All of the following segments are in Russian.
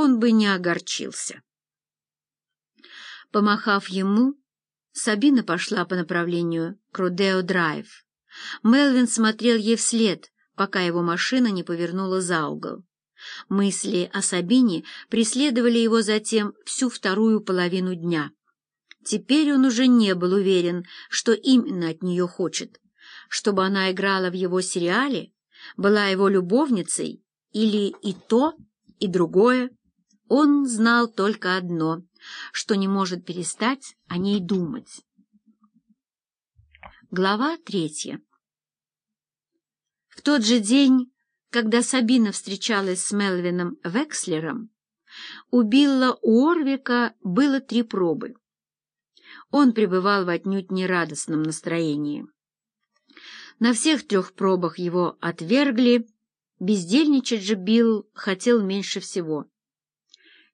он бы не огорчился. Помахав ему, Сабина пошла по направлению к Рудео-драйв. Мелвин смотрел ей вслед, пока его машина не повернула за угол. Мысли о Сабине преследовали его затем всю вторую половину дня. Теперь он уже не был уверен, что именно от нее хочет. Чтобы она играла в его сериале, была его любовницей или и то, и другое. Он знал только одно, что не может перестать о ней думать. Глава третья В тот же день, когда Сабина встречалась с Мелвином Векслером, у Билла Уорвика было три пробы. Он пребывал в отнюдь нерадостном настроении. На всех трех пробах его отвергли, бездельничать же Билл хотел меньше всего.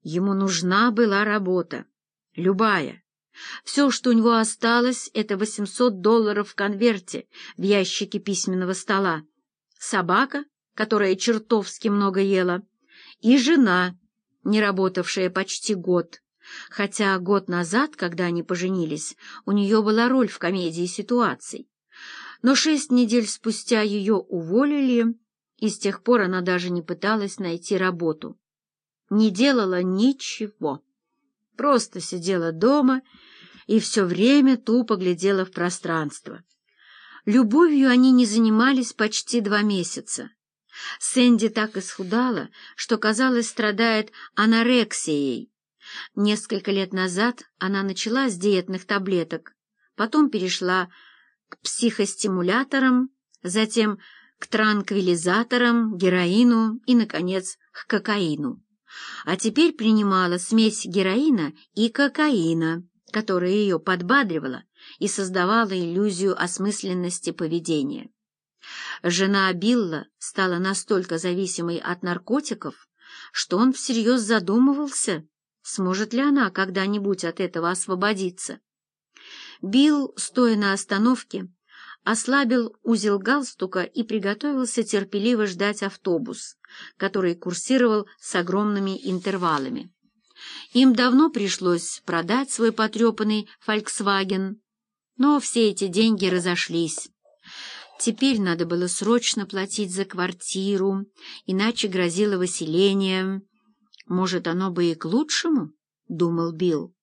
Ему нужна была работа, любая. Все, что у него осталось, это 800 долларов в конверте в ящике письменного стола, собака, которая чертовски много ела, и жена, не работавшая почти год, хотя год назад, когда они поженились, у нее была роль в комедии ситуаций. Но шесть недель спустя ее уволили, и с тех пор она даже не пыталась найти работу. Не делала ничего, просто сидела дома и все время тупо глядела в пространство. Любовью они не занимались почти два месяца. Сэнди так исхудала, что, казалось, страдает анорексией. Несколько лет назад она начала с диетных таблеток, потом перешла к психостимуляторам, затем к транквилизаторам, героину и, наконец, к кокаину. А теперь принимала смесь героина и кокаина, которая ее подбадривала и создавала иллюзию осмысленности поведения. Жена Билла стала настолько зависимой от наркотиков, что он всерьез задумывался, сможет ли она когда-нибудь от этого освободиться. Билл, стоя на остановке, ослабил узел галстука и приготовился терпеливо ждать автобус, который курсировал с огромными интервалами. Им давно пришлось продать свой потрепанный «Фольксваген», но все эти деньги разошлись. Теперь надо было срочно платить за квартиру, иначе грозило выселение. Может, оно бы и к лучшему, — думал Билл.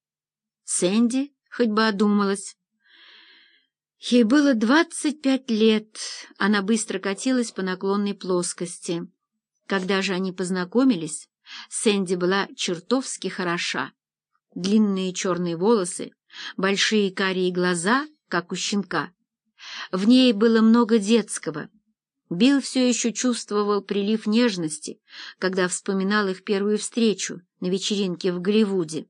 Сэнди хоть бы одумалась. Ей было двадцать пять лет, она быстро катилась по наклонной плоскости. Когда же они познакомились, Сэнди была чертовски хороша. Длинные черные волосы, большие карие глаза, как у щенка. В ней было много детского. Билл все еще чувствовал прилив нежности, когда вспоминал их первую встречу на вечеринке в Голливуде.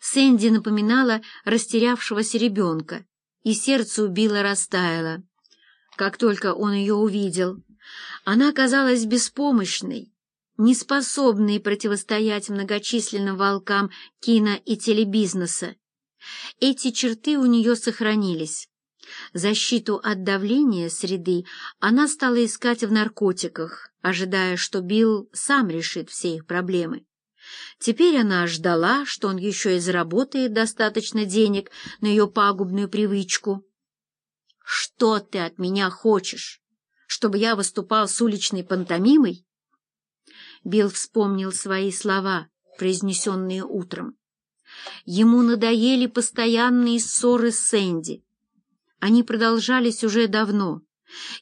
Сэнди напоминала растерявшегося ребенка, и сердце у Билла растаяло. Как только он ее увидел, она казалась беспомощной, неспособной противостоять многочисленным волкам кино- и телебизнеса. Эти черты у нее сохранились. Защиту от давления среды она стала искать в наркотиках, ожидая, что Билл сам решит все их проблемы. Теперь она ждала, что он еще и заработает достаточно денег на ее пагубную привычку. «Что ты от меня хочешь? Чтобы я выступал с уличной пантомимой?» Билл вспомнил свои слова, произнесенные утром. Ему надоели постоянные ссоры с Сэнди. Они продолжались уже давно,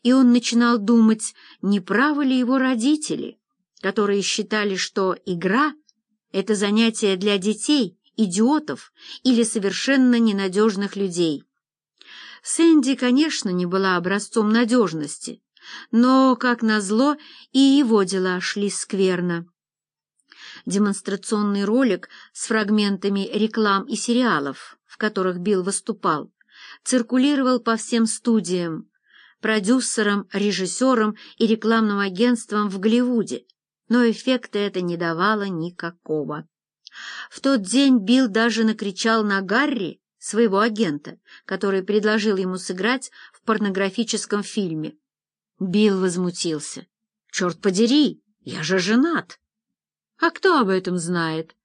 и он начинал думать, не правы ли его родители, которые считали, что игра — это занятие для детей, идиотов или совершенно ненадежных людей. Сэнди, конечно, не была образцом надежности, но, как назло, и его дела шли скверно. Демонстрационный ролик с фрагментами реклам и сериалов, в которых Билл выступал, циркулировал по всем студиям, продюсерам, режиссерам и рекламным агентствам в Голливуде, но эффекта это не давало никакого. В тот день Билл даже накричал на Гарри, своего агента, который предложил ему сыграть в порнографическом фильме. Билл возмутился. «Черт подери, я же женат!» А кто об этом знает?